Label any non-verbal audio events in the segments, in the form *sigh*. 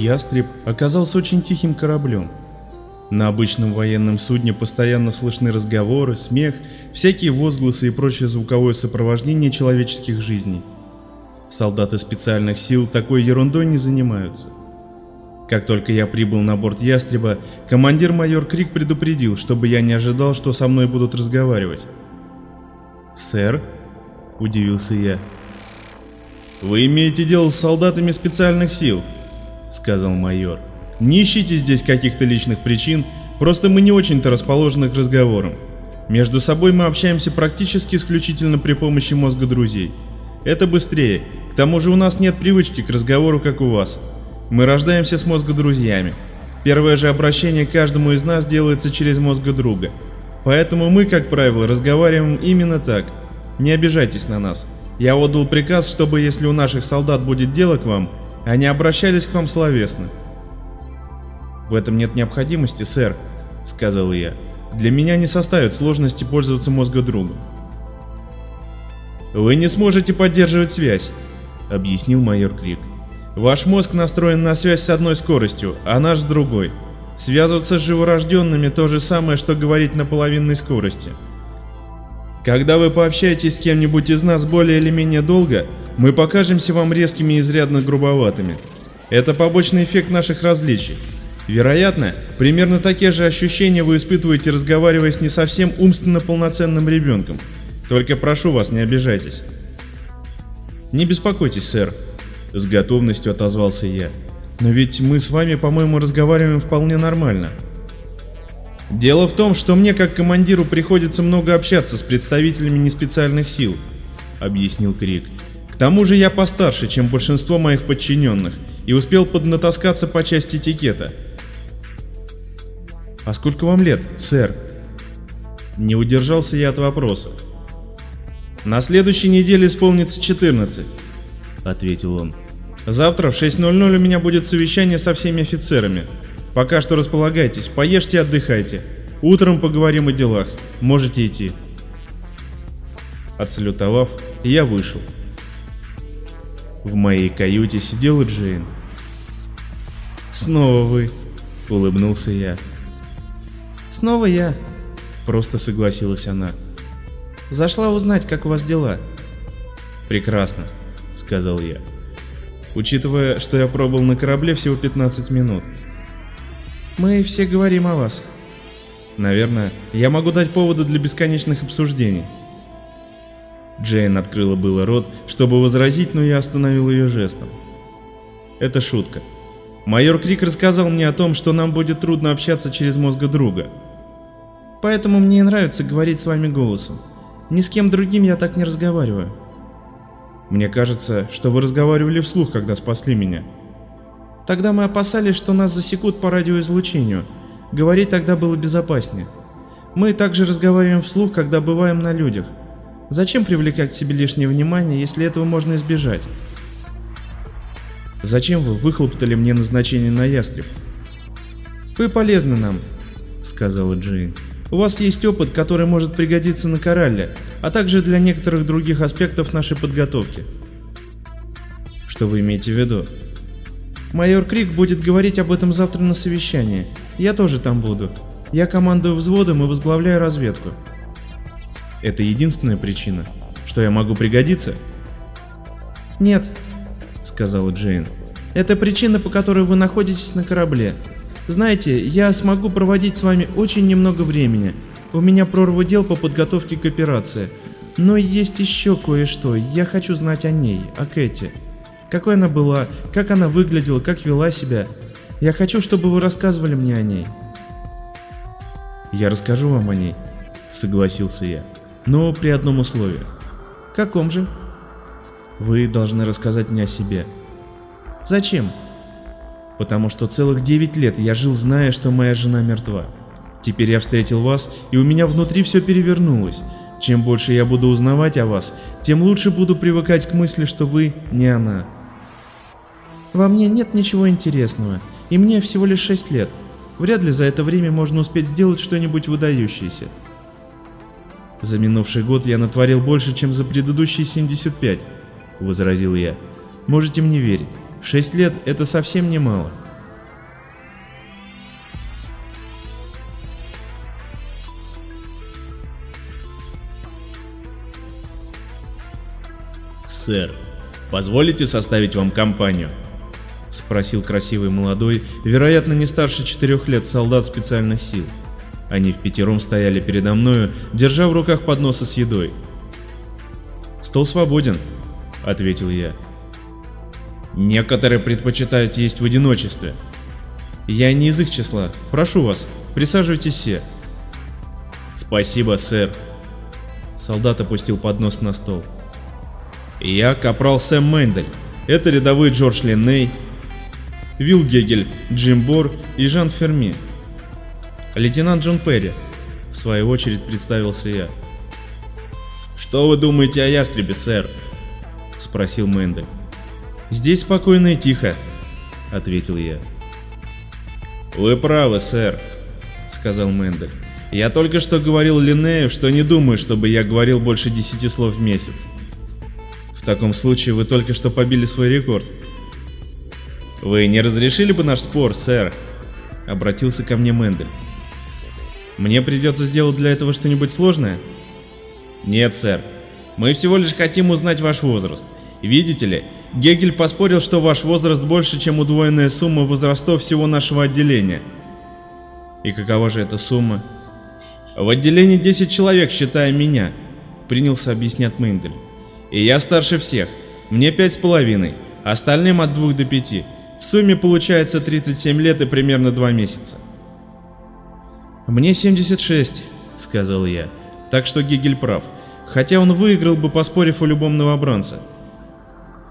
Ястреб оказался очень тихим кораблем. На обычном военном судне постоянно слышны разговоры, смех, всякие возгласы и прочее звуковое сопровождение человеческих жизней. Солдаты специальных сил такой ерундой не занимаются. Как только я прибыл на борт Ястреба, командир-майор Крик предупредил, чтобы я не ожидал, что со мной будут разговаривать. «Сэр?» – удивился я. «Вы имеете дело с солдатами специальных сил», — сказал майор. «Не ищите здесь каких-то личных причин, просто мы не очень-то расположены к разговорам. Между собой мы общаемся практически исключительно при помощи мозга друзей. Это быстрее, к тому же у нас нет привычки к разговору, как у вас. Мы рождаемся с мозга друзьями. Первое же обращение каждому из нас делается через мозга друга. Поэтому мы, как правило, разговариваем именно так. Не обижайтесь на нас. Я отдал приказ, чтобы если у наших солдат будет дело к вам, они обращались к вам словесно. В этом нет необходимости, сэр, сказал я. Для меня не составит сложности пользоваться мозгодругом. Вы не сможете поддерживать связь, объяснил майор Крик. Ваш мозг настроен на связь с одной скоростью, а наш с другой. Связываться с живорожденными то же самое, что говорить на половинной скорости. Когда вы пообщаетесь с кем-нибудь из нас более или менее долго, мы покажемся вам резкими и изрядно грубоватыми. Это побочный эффект наших различий. Вероятно, примерно такие же ощущения вы испытываете, разговаривая с не совсем умственно полноценным ребенком. Только прошу вас, не обижайтесь. Не беспокойтесь, сэр, с готовностью отозвался я. Но ведь мы с вами, по-моему, разговариваем вполне нормально. Дело в том, что мне как командиру приходится много общаться с представителями неспециальных сил, объяснил Крик. Тому же я постарше, чем большинство моих подчиненных, и успел поднатаскаться по части этикета. А сколько вам лет, сэр? Не удержался я от вопроса. На следующей неделе исполнится 14, ответил он. Завтра в 6.00 у меня будет совещание со всеми офицерами. Пока что располагайтесь, поешьте отдыхайте. Утром поговорим о делах. Можете идти. Отсалютовав, я вышел. В моей каюте сидела Джейн. «Снова вы», — улыбнулся я. «Снова я», — просто согласилась она. «Зашла узнать, как у вас дела». «Прекрасно», — сказал я. «Учитывая, что я пробыл на корабле всего 15 минут». Мы все говорим о вас. Наверное, я могу дать поводы для бесконечных обсуждений. Джейн открыла было рот, чтобы возразить, но я остановил ее жестом. Это шутка. Майор Крик рассказал мне о том, что нам будет трудно общаться через мозга друга. Поэтому мне нравится говорить с вами голосом. Ни с кем другим я так не разговариваю. Мне кажется, что вы разговаривали вслух, когда спасли меня. Тогда мы опасались, что нас засекут по радиоизлучению. Говорить тогда было безопаснее. Мы также разговариваем вслух, когда бываем на людях. Зачем привлекать к себе лишнее внимание, если этого можно избежать? Зачем вы выхлопотали мне назначение на ястреб? Вы полезны нам, сказала Джейн. У вас есть опыт, который может пригодиться на Коралле, а также для некоторых других аспектов нашей подготовки. Что вы имеете в виду? Майор Крик будет говорить об этом завтра на совещании. Я тоже там буду. Я командую взводом и возглавляю разведку. Это единственная причина, что я могу пригодиться? Нет, сказала Джейн. Это причина, по которой вы находитесь на корабле. Знаете, я смогу проводить с вами очень немного времени. У меня прорва дел по подготовке к операции. Но есть еще кое-что. Я хочу знать о ней, о Кэти. Какой она была, как она выглядела, как вела себя. Я хочу, чтобы вы рассказывали мне о ней. Я расскажу вам о ней, согласился я, но при одном условии. Каком же? Вы должны рассказать мне о себе. Зачем? Потому что целых 9 лет я жил, зная, что моя жена мертва. Теперь я встретил вас, и у меня внутри все перевернулось. Чем больше я буду узнавать о вас, тем лучше буду привыкать к мысли, что вы не она. Во мне нет ничего интересного, и мне всего лишь 6 лет. Вряд ли за это время можно успеть сделать что-нибудь выдающееся. За минувший год я натворил больше, чем за предыдущие 75, — возразил я. Можете мне верить, 6 лет — это совсем немало. «Сэр, позволите составить вам компанию?» — спросил красивый молодой, вероятно, не старше четырех лет солдат специальных сил. — они в пятером стояли передо мною, держа в руках подносы с едой. «Стол свободен», — ответил я. «Некоторые предпочитают есть в одиночестве». «Я не из их числа. Прошу вас, присаживайтесь все». «Спасибо, сэр». Солдат опустил поднос на стол. «Я капрал Сэм Мендель. Это рядовой Джордж Ленней, Вилл Гегель, Джим Бор и Жан Ферми. Лейтенант Джон Перри, в свою очередь представился я. «Что вы думаете о ястребе, сэр?» — спросил Мендель. «Здесь спокойно и тихо», — ответил я. «Вы правы, сэр», — сказал Мендель. «Я только что говорил Линнею, что не думаю, чтобы я говорил больше десяти слов в месяц. В таком случае вы только что побили свой рекорд», «Вы не разрешили бы наш спор, сэр?» — обратился ко мне Мендель. «Мне придется сделать для этого что-нибудь сложное?» «Нет, сэр. Мы всего лишь хотим узнать ваш возраст. Видите ли, Гегель поспорил, что ваш возраст больше, чем удвоенная сумма возрастов всего нашего отделения». «И какова же эта сумма?» «В отделении 10 человек, считая меня», — принялся объяснять Мендель. «И я старше всех. Мне пять с половиной, остальным от двух до пяти. В сумме получается 37 лет и примерно 2 месяца. «Мне 76», — сказал я, так что Гегель прав, хотя он выиграл бы, поспорив у любом новобранца.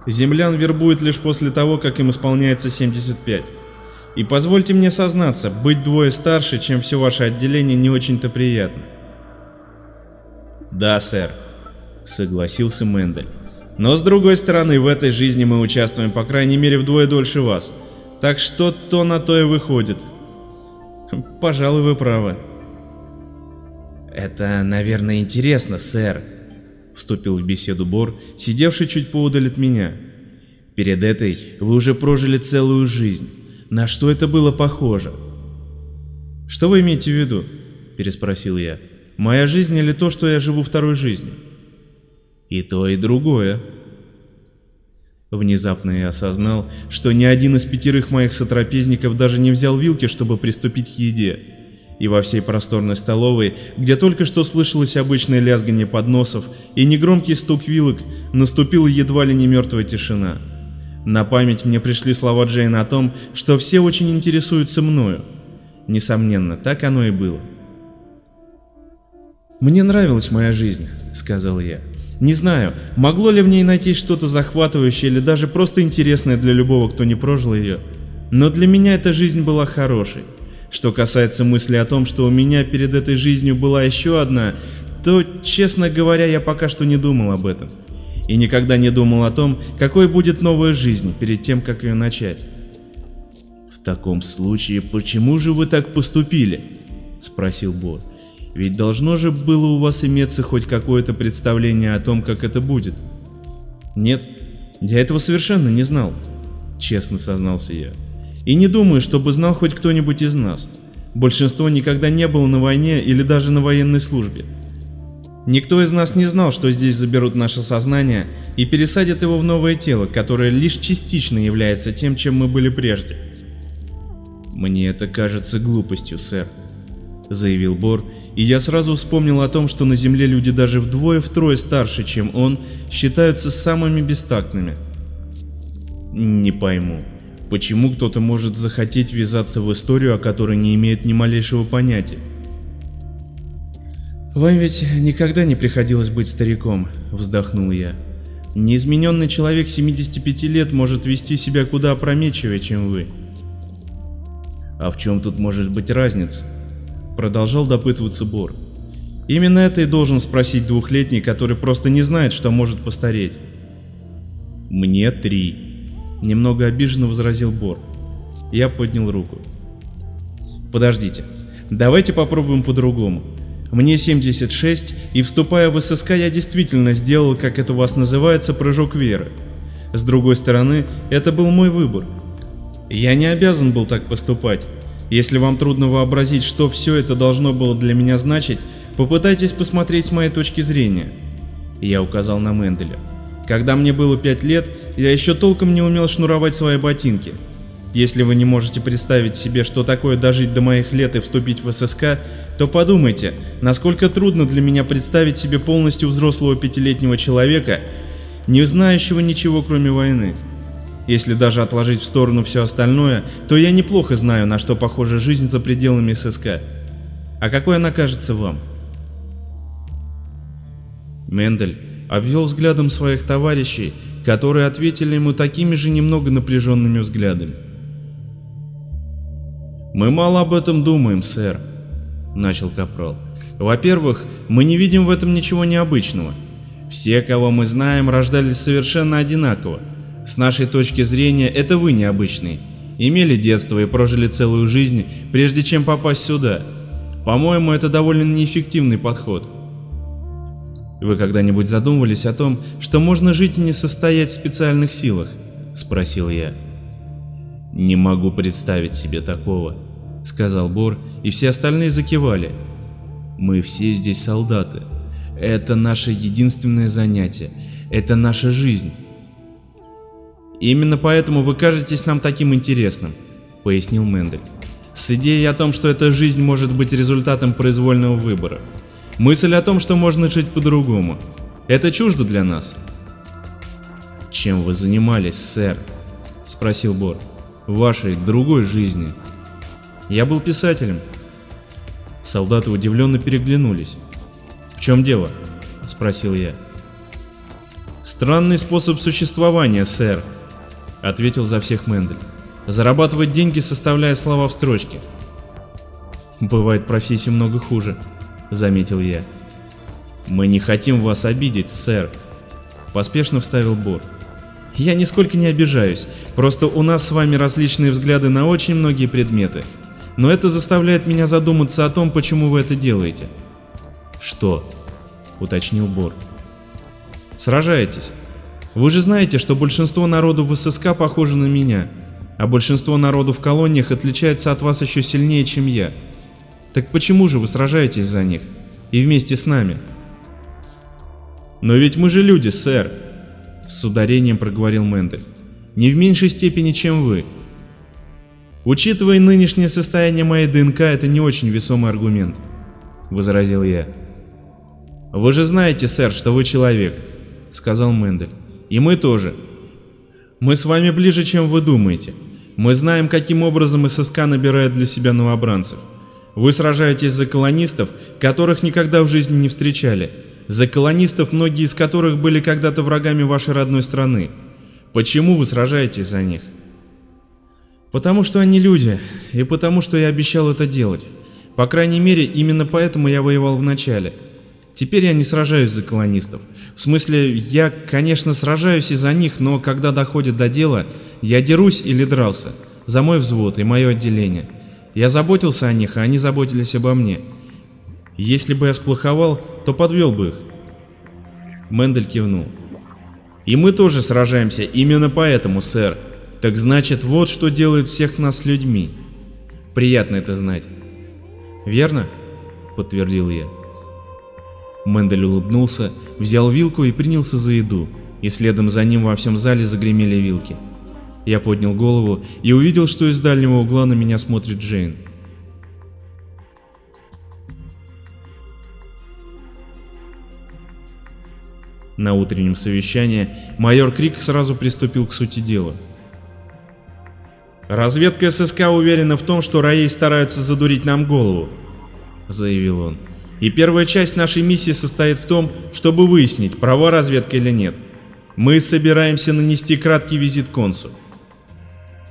Землян вербуют лишь после того, как им исполняется 75. И позвольте мне сознаться, быть двое старше, чем все ваше отделение, не очень-то приятно. «Да, сэр», — согласился Мендель. Но с другой стороны, в этой жизни мы участвуем по крайней мере вдвое дольше вас. Так что то на то и выходит. *laughs* Пожалуй, вы правы. Это, наверное, интересно, сэр, вступил в беседу Бор, сидевший чуть поодаль от меня. Перед этой вы уже прожили целую жизнь. На что это было похоже? Что вы имеете в виду? переспросил я. Моя жизнь или то, что я живу второй жизнью? И то, и другое. Внезапно я осознал, что ни один из пятерых моих сотрапезников даже не взял вилки, чтобы приступить к еде. И во всей просторной столовой, где только что слышалось обычное лязгание подносов и негромкий стук вилок, наступила едва ли не мертвая тишина. На память мне пришли слова Джейна о том, что все очень интересуются мною. Несомненно, так оно и было. «Мне нравилась моя жизнь», — сказал я. Не знаю, могло ли в ней найти что-то захватывающее или даже просто интересное для любого, кто не прожил ее. Но для меня эта жизнь была хорошей. Что касается мысли о том, что у меня перед этой жизнью была еще одна, то, честно говоря, я пока что не думал об этом. И никогда не думал о том, какой будет новая жизнь перед тем, как ее начать. «В таком случае, почему же вы так поступили?» — спросил Бот. Ведь должно же было у вас иметься хоть какое-то представление о том, как это будет. Нет, я этого совершенно не знал, честно сознался я. И не думаю, чтобы знал хоть кто-нибудь из нас. Большинство никогда не было на войне или даже на военной службе. Никто из нас не знал, что здесь заберут наше сознание и пересадят его в новое тело, которое лишь частично является тем, чем мы были прежде. «Мне это кажется глупостью, сэр», — заявил Бор и я сразу вспомнил о том, что на Земле люди даже вдвое-втрое старше, чем он, считаются самыми бестактными. Не пойму, почему кто-то может захотеть ввязаться в историю, о которой не имеет ни малейшего понятия. «Вам ведь никогда не приходилось быть стариком», — вздохнул я. «Неизмененный человек 75 лет может вести себя куда опрометчивее, чем вы». «А в чем тут может быть разница?» Продолжал допытываться Бор. Именно это и должен спросить двухлетний, который просто не знает, что может постареть. «Мне три», — немного обиженно возразил Бор. Я поднял руку. «Подождите, давайте попробуем по-другому. Мне 76, и вступая в ССК я действительно сделал, как это у вас называется, прыжок веры. С другой стороны, это был мой выбор. Я не обязан был так поступать, если вам трудно вообразить, что все это должно было для меня значить, попытайтесь посмотреть с моей точки зрения. Я указал на Менделя. Когда мне было 5 лет, я еще толком не умел шнуровать свои ботинки. Если вы не можете представить себе, что такое дожить до моих лет и вступить в ССК, то подумайте, насколько трудно для меня представить себе полностью взрослого пятилетнего человека, не знающего ничего кроме войны. Если даже отложить в сторону все остальное, то я неплохо знаю, на что похожа жизнь за пределами ССК. А какой она кажется вам? Мендель обвел взглядом своих товарищей, которые ответили ему такими же немного напряженными взглядами. «Мы мало об этом думаем, сэр», — начал Капрал. «Во-первых, мы не видим в этом ничего необычного. Все, кого мы знаем, рождались совершенно одинаково. С нашей точки зрения, это вы необычные. Имели детство и прожили целую жизнь, прежде чем попасть сюда. По-моему, это довольно неэффективный подход. Вы когда-нибудь задумывались о том, что можно жить и не состоять в специальных силах? Спросил я. Не могу представить себе такого, сказал Бор, и все остальные закивали. Мы все здесь солдаты. Это наше единственное занятие. Это наша жизнь. Именно поэтому вы кажетесь нам таким интересным, пояснил Мендель. С идеей о том, что эта жизнь может быть результатом произвольного выбора. Мысль о том, что можно жить по-другому. Это чуждо для нас. Чем вы занимались, сэр? Спросил Бор. Вашей другой жизни. Я был писателем. Солдаты удивленно переглянулись. В чем дело? Спросил я. Странный способ существования, сэр. Ответил за всех Мендель. Зарабатывать деньги, составляя слова в строчке. Бывает профессий много хуже. — заметил я. «Мы не хотим вас обидеть, сэр», — поспешно вставил Бор. «Я нисколько не обижаюсь, просто у нас с вами различные взгляды на очень многие предметы. Но это заставляет меня задуматься о том, почему вы это делаете». «Что?» — уточнил Бор. «Сражаетесь. Вы же знаете, что большинство народу в ССК похоже на меня, а большинство народу в колониях отличается от вас еще сильнее, чем я. Так почему же вы сражаетесь за них? И вместе с нами? Но ведь мы же люди, сэр, с ударением проговорил Мендель. Не в меньшей степени, чем вы. Учитывая нынешнее состояние моей ДНК, это не очень весомый аргумент, возразил я. Вы же знаете, сэр, что вы человек, сказал Мендель. И мы тоже. Мы с вами ближе, чем вы думаете. Мы знаем, каким образом ССК набирает для себя новобранцев. Вы сражаетесь за колонистов, которых никогда в жизни не встречали, за колонистов, многие из которых были когда-то врагами вашей родной страны. Почему вы сражаетесь за них? Потому что они люди, и потому что я обещал это делать. По крайней мере, именно поэтому я воевал в начале. Теперь я не сражаюсь за колонистов. В смысле, я, конечно, сражаюсь и за них, но когда доходит до дела, я дерусь или дрался. За мой взвод и мое отделение. Я заботился о них, а они заботились обо мне. Если бы я сплоховал, то подвел бы их. Мендель кивнул. И мы тоже сражаемся именно поэтому, сэр. Так значит, вот что делает всех нас людьми. Приятно это знать. Верно? Подтвердил я. Мендель улыбнулся, взял вилку и принялся за еду, и следом за ним во всем зале загремели вилки. Я поднял голову и увидел, что из дальнего угла на меня смотрит Джейн. На утреннем совещании майор Крик сразу приступил к сути дела. «Разведка ССК уверена в том, что Раей стараются задурить нам голову», — заявил он. «И первая часть нашей миссии состоит в том, чтобы выяснить, права разведка или нет. Мы собираемся нанести краткий визит консу.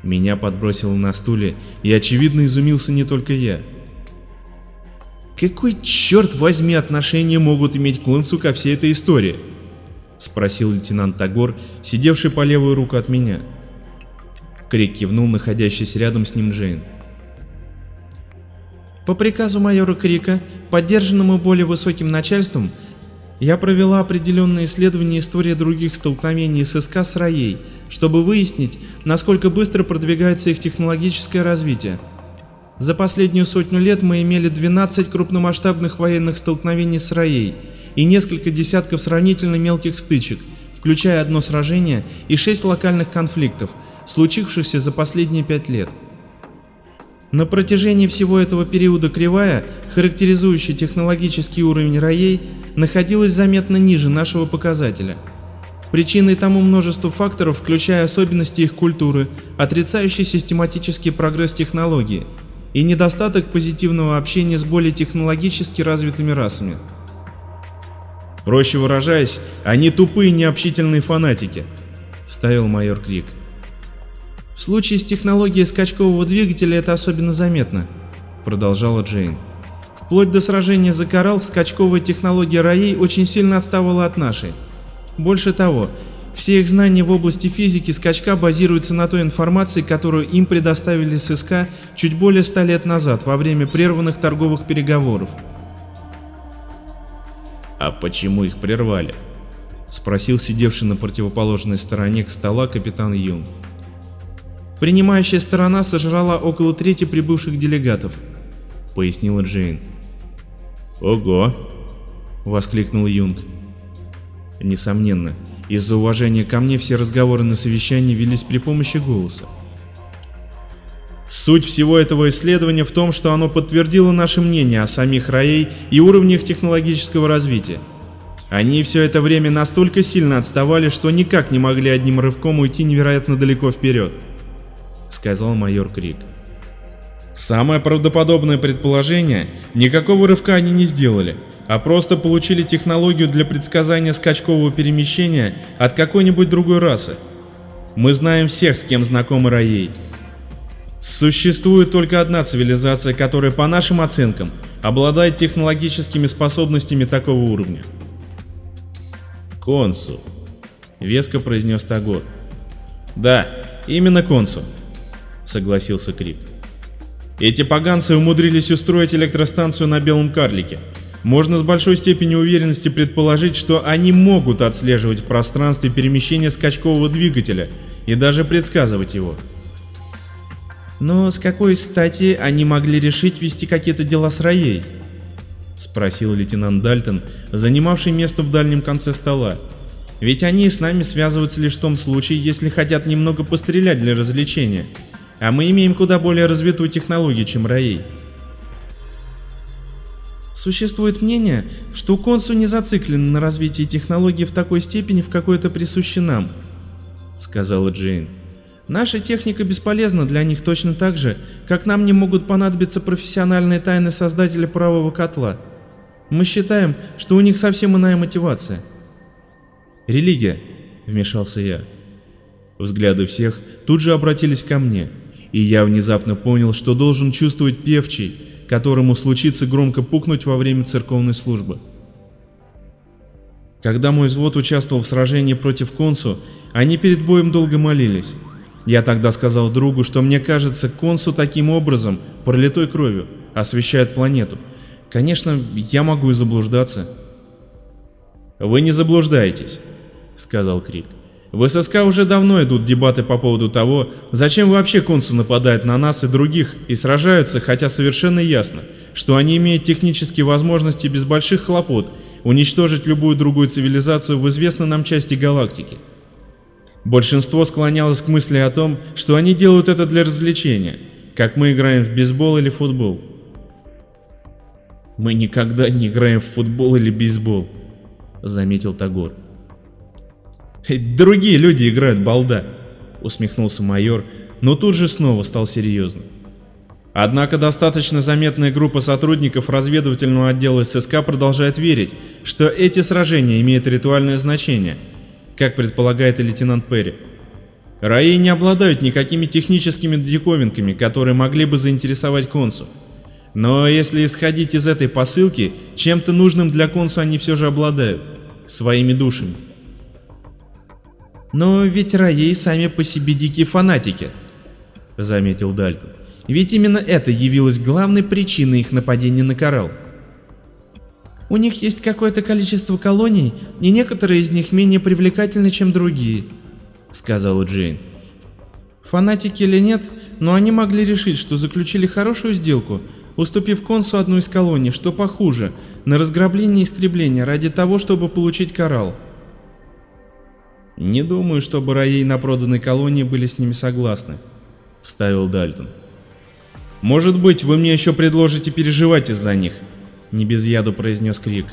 Меня подбросило на стуле, и очевидно изумился не только я. «Какой черт возьми отношения могут иметь Консу ко всей этой истории?» — спросил лейтенант Тагор, сидевший по левую руку от меня. Крик кивнул находящийся рядом с ним Джейн. По приказу майора Крика, поддержанному более высоким начальством, я провела определенные исследования истории других столкновений ССК с РАЕЙ, чтобы выяснить, насколько быстро продвигается их технологическое развитие. За последнюю сотню лет мы имели 12 крупномасштабных военных столкновений с РАЕЙ и несколько десятков сравнительно мелких стычек, включая одно сражение и шесть локальных конфликтов, случившихся за последние пять лет. На протяжении всего этого периода кривая, характеризующая технологический уровень роей, находилась заметно ниже нашего показателя. Причиной тому множество факторов, включая особенности их культуры, отрицающий систематический прогресс технологии и недостаток позитивного общения с более технологически развитыми расами. Проще выражаясь, они тупые необщительные фанатики, вставил майор Крик. В случае с технологией скачкового двигателя это особенно заметно, продолжала Джейн. Вплоть до сражения за Коралл скачковая технология Раей очень сильно отставала от нашей. Больше того, все их знания в области физики скачка базируются на той информации, которую им предоставили ССК чуть более ста лет назад во время прерванных торговых переговоров. «А почему их прервали?» — спросил сидевший на противоположной стороне к стола капитан Юнг. Принимающая сторона сожрала около трети прибывших делегатов, пояснила Джейн. Ого! воскликнул Юнг. Несомненно, из-за уважения ко мне все разговоры на совещании велись при помощи голоса. Суть всего этого исследования в том, что оно подтвердило наше мнение о самих Раей и уровнях технологического развития. Они все это время настолько сильно отставали, что никак не могли одним рывком уйти невероятно далеко вперед. — сказал майор Крик. Самое правдоподобное предположение — никакого рывка они не сделали, а просто получили технологию для предсказания скачкового перемещения от какой-нибудь другой расы. Мы знаем всех, с кем знакомы Раей. Существует только одна цивилизация, которая, по нашим оценкам, обладает технологическими способностями такого уровня. «Консу», — веско произнес Тагор. «Да, именно Консу согласился Крип. Эти поганцы умудрились устроить электростанцию на Белом Карлике. Можно с большой степенью уверенности предположить, что они могут отслеживать в пространстве перемещение скачкового двигателя и даже предсказывать его. Но с какой стати они могли решить вести какие-то дела с Раей? Спросил лейтенант Дальтон, занимавший место в дальнем конце стола. Ведь они с нами связываются лишь в том случае, если хотят немного пострелять для развлечения. А мы имеем куда более развитую технологию, чем Раей. Существует мнение, что Консу не зациклен на развитии технологий в такой степени, в какой это присуще нам, сказала Джейн. Наша техника бесполезна для них точно так же, как нам не могут понадобиться профессиональные тайны создателя правого котла. Мы считаем, что у них совсем иная мотивация. Религия, вмешался я. Взгляды всех тут же обратились ко мне и я внезапно понял, что должен чувствовать певчий, которому случится громко пукнуть во время церковной службы. Когда мой взвод участвовал в сражении против Консу, они перед боем долго молились. Я тогда сказал другу, что мне кажется, Консу таким образом, пролитой кровью, освещает планету. Конечно, я могу и заблуждаться. «Вы не заблуждаетесь», — сказал Крик. В ССК уже давно идут дебаты по поводу того, зачем вообще консул нападает на нас и других и сражаются, хотя совершенно ясно, что они имеют технические возможности без больших хлопот уничтожить любую другую цивилизацию в известной нам части галактики. Большинство склонялось к мысли о том, что они делают это для развлечения, как мы играем в бейсбол или футбол. «Мы никогда не играем в футбол или бейсбол», — заметил Тагор. Другие люди играют балда, усмехнулся майор, но тут же снова стал серьезным. Однако достаточно заметная группа сотрудников разведывательного отдела ССК продолжает верить, что эти сражения имеют ритуальное значение, как предполагает и лейтенант Перри. Раи не обладают никакими техническими диковинками, которые могли бы заинтересовать консу. Но если исходить из этой посылки, чем-то нужным для консу они все же обладают. Своими душами. Но ведь Раей сами по себе дикие фанатики, заметил Дальтон. Ведь именно это явилось главной причиной их нападения на Коралл. У них есть какое-то количество колоний, и некоторые из них менее привлекательны, чем другие, сказала Джейн. Фанатики или нет, но они могли решить, что заключили хорошую сделку, уступив консу одну из колоний, что похуже, на разграбление и истребление ради того, чтобы получить коралл. Не думаю, чтобы Раей на проданной колонии были с ними согласны, вставил Дальтон. Может быть, вы мне еще предложите переживать из-за них, не без яду произнес Крик.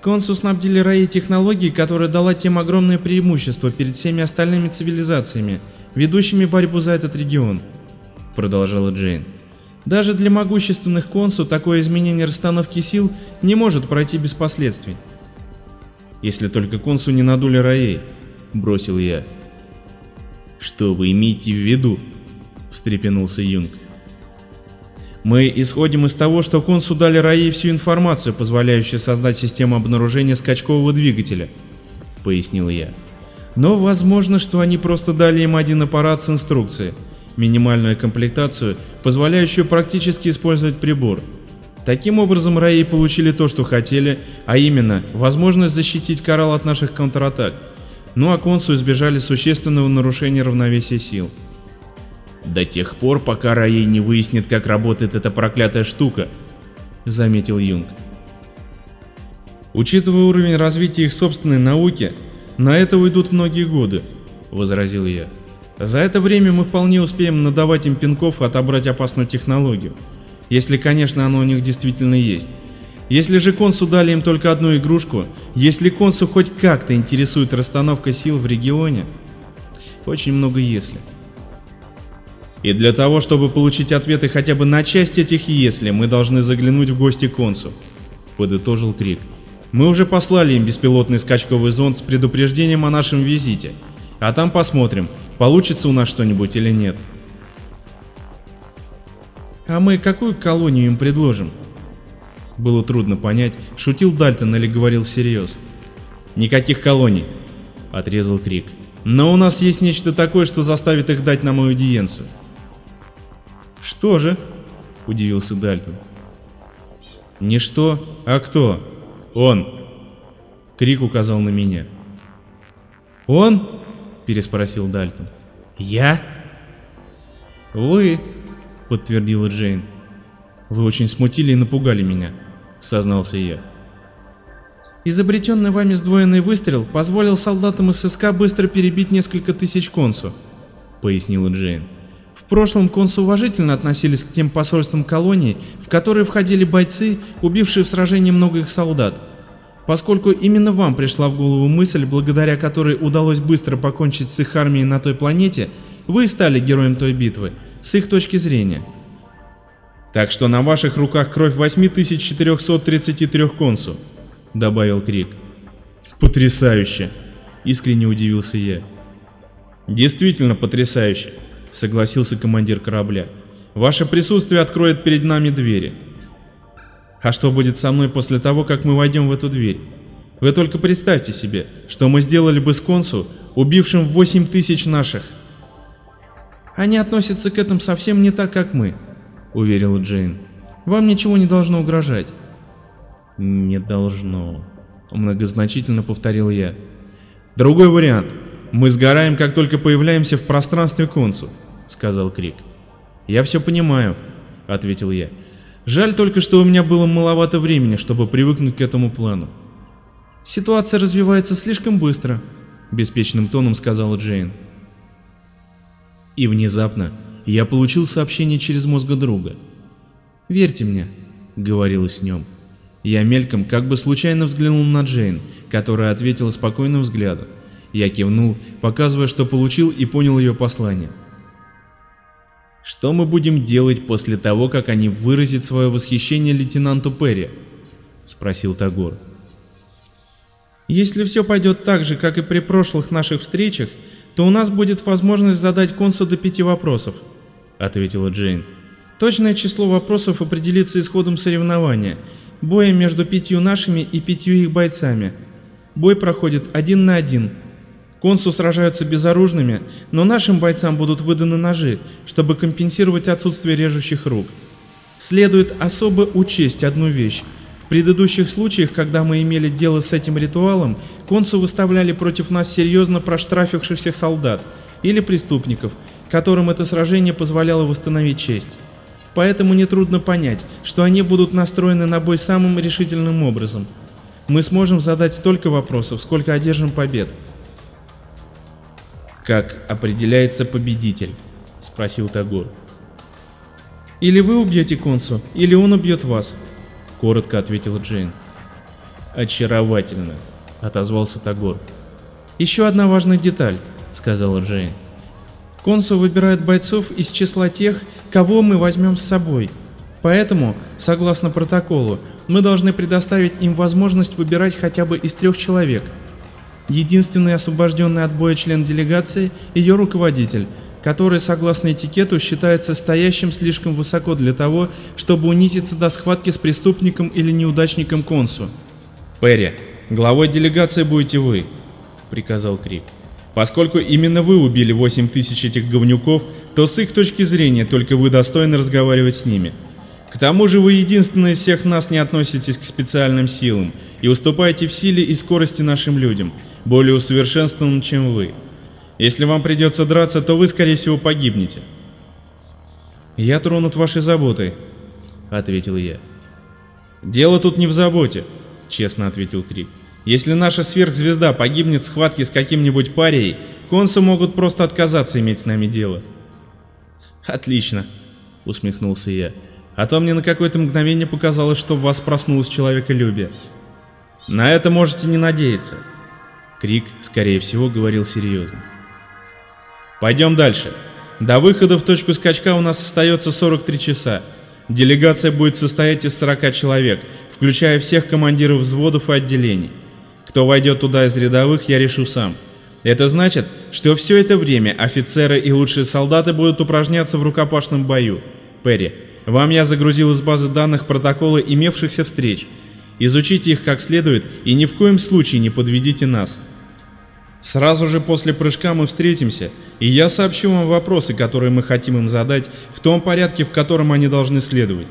Консу снабдили Раей технологией, которая дала тем огромное преимущество перед всеми остальными цивилизациями, ведущими борьбу за этот регион, продолжала Джейн. Даже для могущественных консу такое изменение расстановки сил не может пройти без последствий. Если только консу не надули Раей, бросил я. Что вы имеете в виду? встрепенулся Юнг. Мы исходим из того, что консу дали Раей всю информацию, позволяющую создать систему обнаружения скачкового двигателя, пояснил я. Но возможно, что они просто дали им один аппарат с инструкцией, минимальную комплектацию, позволяющую практически использовать прибор. Таким образом, Раи получили то, что хотели, а именно возможность защитить коралл от наших контратак. Ну а консу избежали существенного нарушения равновесия сил. До тех пор, пока Раей не выяснит, как работает эта проклятая штука, заметил Юнг. Учитывая уровень развития их собственной науки, на это уйдут многие годы, возразил я. За это время мы вполне успеем надавать им пинков и отобрать опасную технологию. Если, конечно, она у них действительно есть. Если же консу дали им только одну игрушку, если консу хоть как-то интересует расстановка сил в регионе, очень много если. И для того, чтобы получить ответы хотя бы на часть этих «если», мы должны заглянуть в гости консу, подытожил Крик. Мы уже послали им беспилотный скачковый зонд с предупреждением о нашем визите, а там посмотрим, получится у нас что-нибудь или нет. А мы какую колонию им предложим? Было трудно понять, шутил Дальтон или говорил всерьез. Никаких колоний, отрезал Крик. Но у нас есть нечто такое, что заставит их дать нам аудиенцию. Что же? Удивился Дальтон. Не что, а кто? Он. Крик указал на меня. Он? Переспросил Дальтон. Я? Вы, подтвердила Джейн. Вы очень смутили и напугали меня, сознался я. Изобретенный вами сдвоенный выстрел позволил солдатам ССК быстро перебить несколько тысяч консу, пояснила Джейн. В прошлом консу уважительно относились к тем посольствам колонии, в которые входили бойцы, убившие в сражении много их солдат. Поскольку именно вам пришла в голову мысль, благодаря которой удалось быстро покончить с их армией на той планете, вы стали героем той битвы, с их точки зрения. Так что на ваших руках кровь 8433 консу, добавил Крик. Потрясающе, искренне удивился я. Действительно потрясающе, согласился командир корабля. Ваше присутствие откроет перед нами двери. А что будет со мной после того, как мы войдем в эту дверь? Вы только представьте себе, что мы сделали бы с консу, убившим 8 тысяч наших. Они относятся к этому совсем не так, как мы, уверила Джейн. Вам ничего не должно угрожать. Не должно, многозначительно повторил я. Другой вариант. Мы сгораем, как только появляемся в пространстве консу, сказал Крик. Я все понимаю, ответил я. Жаль только, что у меня было маловато времени, чтобы привыкнуть к этому плану. Ситуация развивается слишком быстро, беспечным тоном сказала Джейн. И внезапно я получил сообщение через мозга друга. «Верьте мне», — говорилось в нем. Я мельком как бы случайно взглянул на Джейн, которая ответила спокойным взглядом. Я кивнул, показывая, что получил и понял ее послание. «Что мы будем делать после того, как они выразят свое восхищение лейтенанту Перри?» — спросил Тагор. «Если все пойдет так же, как и при прошлых наших встречах, то у нас будет возможность задать консу до пяти вопросов», — ответила Джейн. «Точное число вопросов определится исходом соревнования, боя между пятью нашими и пятью их бойцами. Бой проходит один на один, Консу сражаются безоружными, но нашим бойцам будут выданы ножи, чтобы компенсировать отсутствие режущих рук. Следует особо учесть одну вещь. Предыдущих случаях, когда мы имели дело с этим ритуалом, консу выставляли против нас серьезно проштрафившихся солдат или преступников, которым это сражение позволяло восстановить честь. Поэтому нетрудно понять, что они будут настроены на бой самым решительным образом. Мы сможем задать столько вопросов, сколько одержим побед. Как определяется победитель? Спросил Тагор. Или вы убьете Консу, или он убьет вас, коротко ответила Джейн. Очаровательно, отозвался Тагор. Еще одна важная деталь, сказала Джейн. Консу выбирает бойцов из числа тех, кого мы возьмем с собой. Поэтому, согласно протоколу, мы должны предоставить им возможность выбирать хотя бы из трех человек. Единственный освобожденный от боя член делегации – ее руководитель, который, согласно этикету, считается стоящим слишком высоко для того, чтобы унизиться до схватки с преступником или неудачником Консу. «Перри, главой делегации будете вы», — приказал Крик. «Поскольку именно вы убили 8 тысяч этих говнюков, то с их точки зрения только вы достойны разговаривать с ними. К тому же вы единственные из всех нас не относитесь к специальным силам и уступаете в силе и скорости нашим людям, более усовершенствованным, чем вы. Если вам придется драться, то вы, скорее всего, погибнете. «Я тронут вашей заботой», — ответил я. «Дело тут не в заботе», — честно ответил Крик. «Если наша сверхзвезда погибнет в схватке с каким-нибудь парией, консы могут просто отказаться иметь с нами дело». «Отлично», — усмехнулся я. «А то мне на какое-то мгновение показалось, что в вас проснулось человеколюбие». «На это можете не надеяться». Крик, скорее всего, говорил серьезно. Пойдем дальше. До выхода в точку скачка у нас остается 43 часа. Делегация будет состоять из 40 человек, включая всех командиров взводов и отделений. Кто войдет туда из рядовых, я решу сам. Это значит, что все это время офицеры и лучшие солдаты будут упражняться в рукопашном бою. Перри, вам я загрузил из базы данных протоколы имевшихся встреч. Изучите их как следует и ни в коем случае не подведите нас. Сразу же после прыжка мы встретимся, и я сообщу вам вопросы, которые мы хотим им задать, в том порядке, в котором они должны следовать.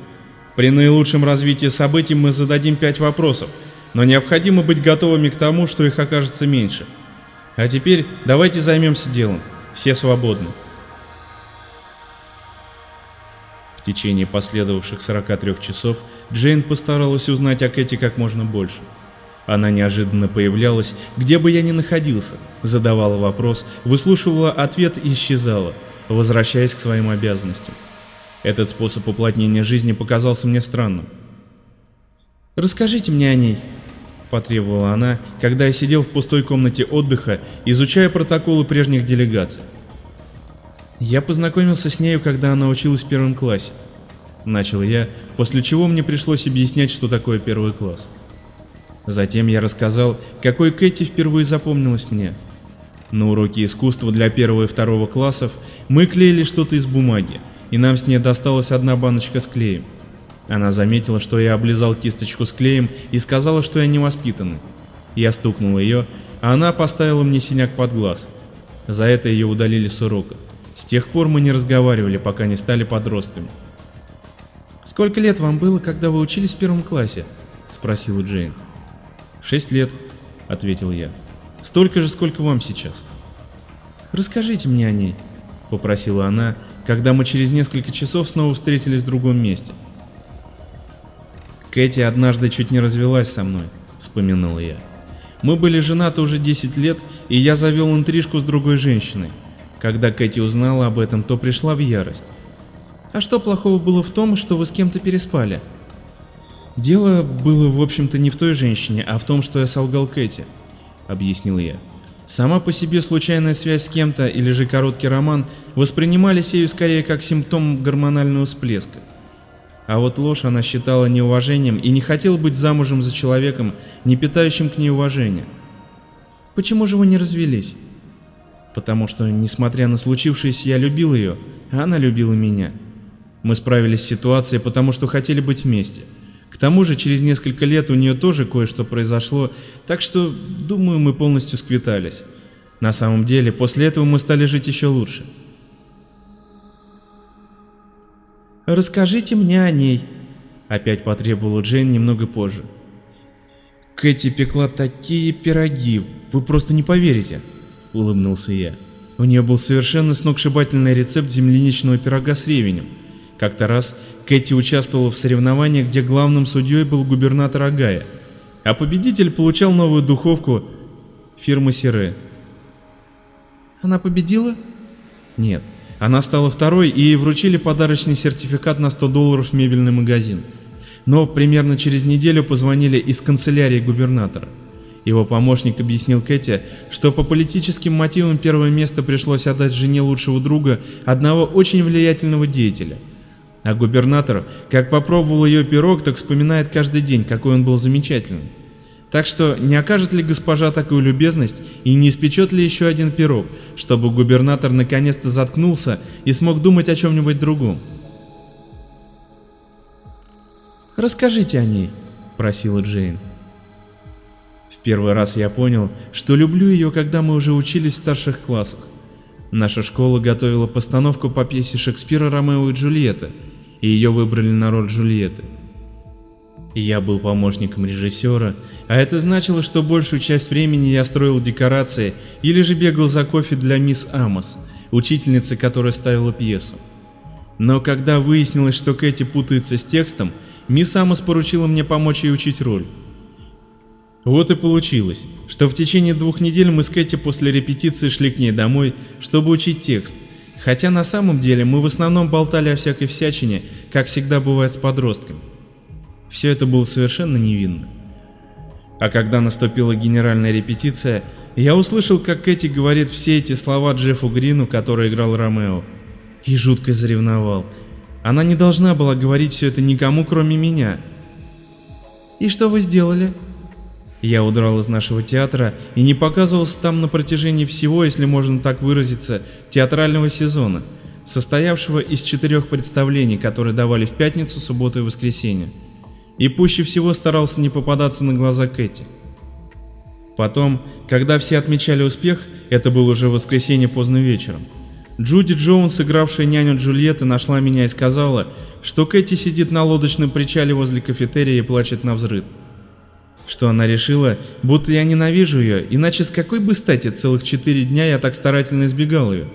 При наилучшем развитии событий мы зададим пять вопросов, но необходимо быть готовыми к тому, что их окажется меньше. А теперь давайте займемся делом. Все свободны. В течение последовавших 43 часов Джейн постаралась узнать о Кэти как можно больше. Она неожиданно появлялась, где бы я ни находился, задавала вопрос, выслушивала ответ и исчезала, возвращаясь к своим обязанностям. Этот способ уплотнения жизни показался мне странным. «Расскажите мне о ней», — потребовала она, когда я сидел в пустой комнате отдыха, изучая протоколы прежних делегаций. «Я познакомился с нею, когда она училась в первом классе», — начал я, после чего мне пришлось объяснять, что такое первый класс. Затем я рассказал, какой Кэти впервые запомнилась мне. На уроке искусства для первого и второго классов мы клеили что-то из бумаги, и нам с ней досталась одна баночка с клеем. Она заметила, что я облизал кисточку с клеем и сказала, что я невоспитанный. Я стукнул ее, а она поставила мне синяк под глаз. За это ее удалили с урока. С тех пор мы не разговаривали, пока не стали подростками. «Сколько лет вам было, когда вы учились в первом классе?» – спросила Джейн. «Шесть лет», — ответил я. «Столько же, сколько вам сейчас». «Расскажите мне о ней», — попросила она, когда мы через несколько часов снова встретились в другом месте. «Кэти однажды чуть не развелась со мной», — вспоминал я. «Мы были женаты уже 10 лет, и я завел интрижку с другой женщиной. Когда Кэти узнала об этом, то пришла в ярость. «А что плохого было в том, что вы с кем-то переспали?» «Дело было, в общем-то, не в той женщине, а в том, что я солгал Кэти», — объяснил я. Сама по себе случайная связь с кем-то или же короткий роман воспринимались ею скорее как симптом гормонального всплеска. А вот ложь она считала неуважением и не хотела быть замужем за человеком, не питающим к ней уважения. «Почему же вы не развелись?» «Потому что, несмотря на случившееся, я любил ее, а она любила меня. Мы справились с ситуацией, потому что хотели быть вместе». К тому же через несколько лет у нее тоже кое-что произошло, так что, думаю, мы полностью сквитались. На самом деле, после этого мы стали жить еще лучше. «Расскажите мне о ней», — опять потребовала Джейн немного позже. «Кэти пекла такие пироги, вы просто не поверите», — улыбнулся я. У нее был совершенно сногсшибательный рецепт земляничного пирога с ревенем. Как-то раз Кэти участвовала в соревнованиях, где главным судьей был губернатор Агая, а победитель получал новую духовку фирмы Сире. Она победила? Нет. Она стала второй, и вручили подарочный сертификат на 100 долларов в мебельный магазин. Но примерно через неделю позвонили из канцелярии губернатора. Его помощник объяснил Кэти, что по политическим мотивам первое место пришлось отдать жене лучшего друга одного очень влиятельного деятеля. А губернатор, как попробовал ее пирог, так вспоминает каждый день, какой он был замечательным. Так что не окажет ли госпожа такую любезность и не испечет ли еще один пирог, чтобы губернатор наконец-то заткнулся и смог думать о чем-нибудь другом? «Расскажите о ней», — просила Джейн. В первый раз я понял, что люблю ее, когда мы уже учились в старших классах. Наша школа готовила постановку по пьесе Шекспира «Ромео и Джульетта», и ее выбрали на роль Джульетты. Я был помощником режиссера, а это значило, что большую часть времени я строил декорации или же бегал за кофе для мисс Амос, учительницы, которая ставила пьесу. Но когда выяснилось, что Кэти путается с текстом, мисс Амос поручила мне помочь ей учить роль. Вот и получилось, что в течение двух недель мы с Кэти после репетиции шли к ней домой, чтобы учить текст, хотя на самом деле мы в основном болтали о всякой всячине, как всегда бывает с подростками. Все это было совершенно невинно. А когда наступила генеральная репетиция, я услышал, как Кэти говорит все эти слова Джеффу Грину, который играл Ромео. И жутко заревновал. Она не должна была говорить все это никому, кроме меня. «И что вы сделали?» Я удрал из нашего театра и не показывался там на протяжении всего, если можно так выразиться, театрального сезона, состоявшего из четырех представлений, которые давали в пятницу, субботу и воскресенье и пуще всего старался не попадаться на глаза Кэти. Потом, когда все отмечали успех, это было уже воскресенье поздно вечером, Джуди Джонс, игравшая няню Джульетты, нашла меня и сказала, что Кэти сидит на лодочном причале возле кафетерия и плачет на взрыд. Что она решила, будто я ненавижу ее, иначе с какой бы стати целых четыре дня я так старательно избегал ее.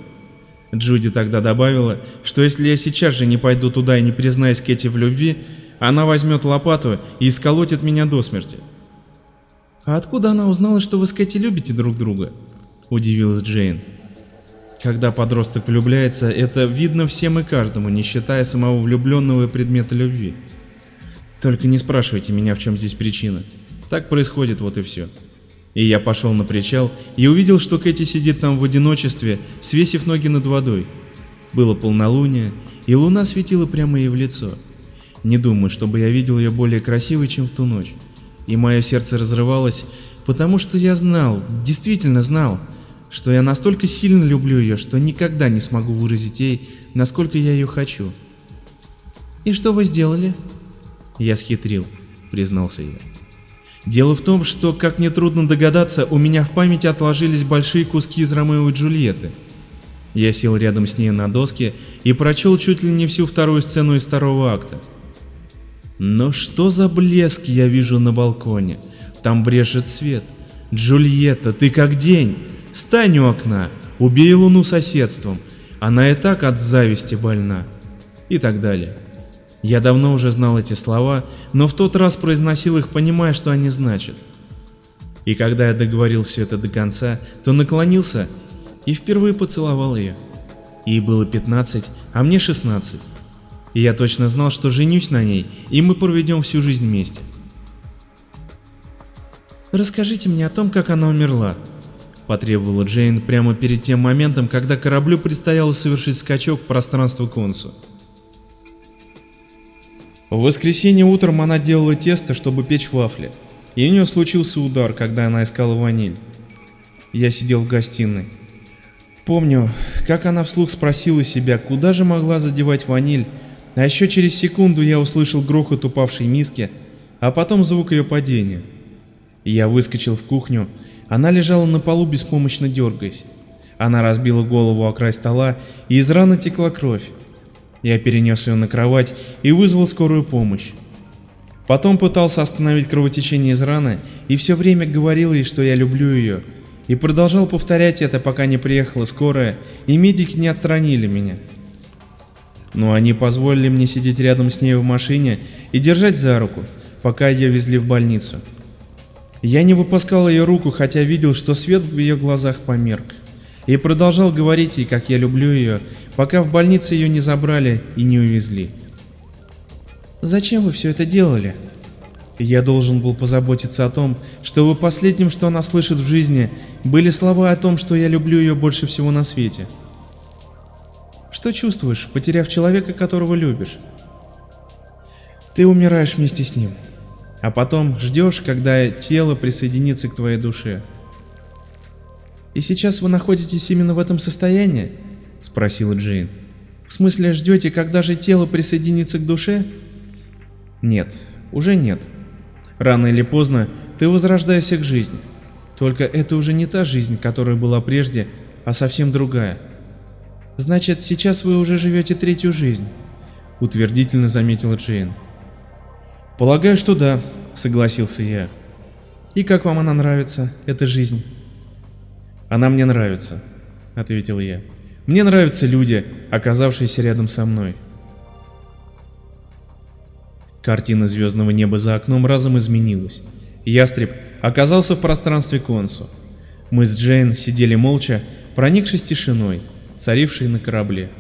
Джуди тогда добавила, что если я сейчас же не пойду туда и не признаюсь Кэти в любви, она возьмет лопату и исколотит меня до смерти. «А откуда она узнала, что вы с Кэти любите друг друга?» – удивилась Джейн. Когда подросток влюбляется, это видно всем и каждому, не считая самого влюбленного предмета любви. Только не спрашивайте меня, в чем здесь причина. Так происходит, вот и все. И я пошел на причал и увидел, что Кэти сидит там в одиночестве, свесив ноги над водой. Было полнолуние, и луна светила прямо ей в лицо. Не думаю, чтобы я видел ее более красивой, чем в ту ночь. И мое сердце разрывалось, потому что я знал, действительно знал, что я настолько сильно люблю ее, что никогда не смогу выразить ей, насколько я ее хочу. «И что вы сделали?» Я схитрил, признался я. Дело в том, что, как мне трудно догадаться, у меня в памяти отложились большие куски из Ромео и Джульетты. Я сел рядом с ней на доске и прочел чуть ли не всю вторую сцену из второго акта. Но что за блеск я вижу на балконе? Там брежет свет. Джульетта, ты как день. Стань у окна, убей луну соседством. Она и так от зависти больна. И так далее. Я давно уже знал эти слова, но в тот раз произносил их, понимая, что они значат. И когда я договорил все это до конца, то наклонился и впервые поцеловал ее. Ей было 15, а мне 16 и я точно знал, что женюсь на ней, и мы проведем всю жизнь вместе. «Расскажите мне о том, как она умерла», — потребовала Джейн прямо перед тем моментом, когда кораблю предстояло совершить скачок в пространство Консу. В воскресенье утром она делала тесто, чтобы печь вафли, и у нее случился удар, когда она искала ваниль. Я сидел в гостиной. Помню, как она вслух спросила себя, куда же могла задевать ваниль, а еще через секунду я услышал грохот упавшей миски, а потом звук ее падения. Я выскочил в кухню, она лежала на полу беспомощно дергаясь. Она разбила голову о край стола, и из раны текла кровь. Я перенес ее на кровать и вызвал скорую помощь. Потом пытался остановить кровотечение из раны и все время говорил ей, что я люблю ее, и продолжал повторять это, пока не приехала скорая, и медики не отстранили меня но они позволили мне сидеть рядом с ней в машине и держать за руку, пока ее везли в больницу. Я не выпускал ее руку, хотя видел, что свет в ее глазах померк. И продолжал говорить ей, как я люблю ее, пока в больнице ее не забрали и не увезли. «Зачем вы все это делали?» Я должен был позаботиться о том, чтобы последним, что она слышит в жизни, были слова о том, что я люблю ее больше всего на свете. Что чувствуешь, потеряв человека, которого любишь? Ты умираешь вместе с ним, а потом ждешь, когда тело присоединится к твоей душе. И сейчас вы находитесь именно в этом состоянии? Спросила Джейн. В смысле, ждете, когда же тело присоединится к душе? Нет, уже нет. Рано или поздно ты возрождаешься к жизни. Только это уже не та жизнь, которая была прежде, а совсем другая. Значит, сейчас вы уже живете третью жизнь, утвердительно заметила Джейн. Полагаю, что да, согласился я. И как вам она нравится, эта жизнь? Она мне нравится, ответил я. Мне нравятся люди, оказавшиеся рядом со мной. Картина звездного неба за окном разом изменилась. Ястреб оказался в пространстве Консу. Мы с Джейн сидели молча, проникшись тишиной, царившей на корабле.